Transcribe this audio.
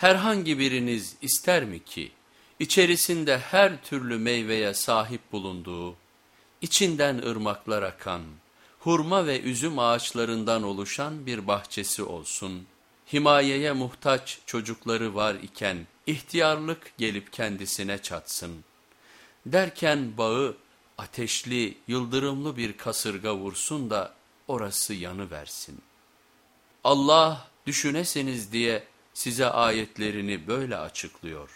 Herhangi biriniz ister mi ki içerisinde her türlü meyveye sahip bulunduğu, içinden ırmaklar akan, hurma ve üzüm ağaçlarından oluşan bir bahçesi olsun, himayeye muhtaç çocukları var iken ihtiyarlık gelip kendisine çatsın. Derken bağı ateşli, yıldırımlı bir kasırga vursun da orası yanıversin. Allah düşüneseniz diye size ayetlerini böyle açıklıyor.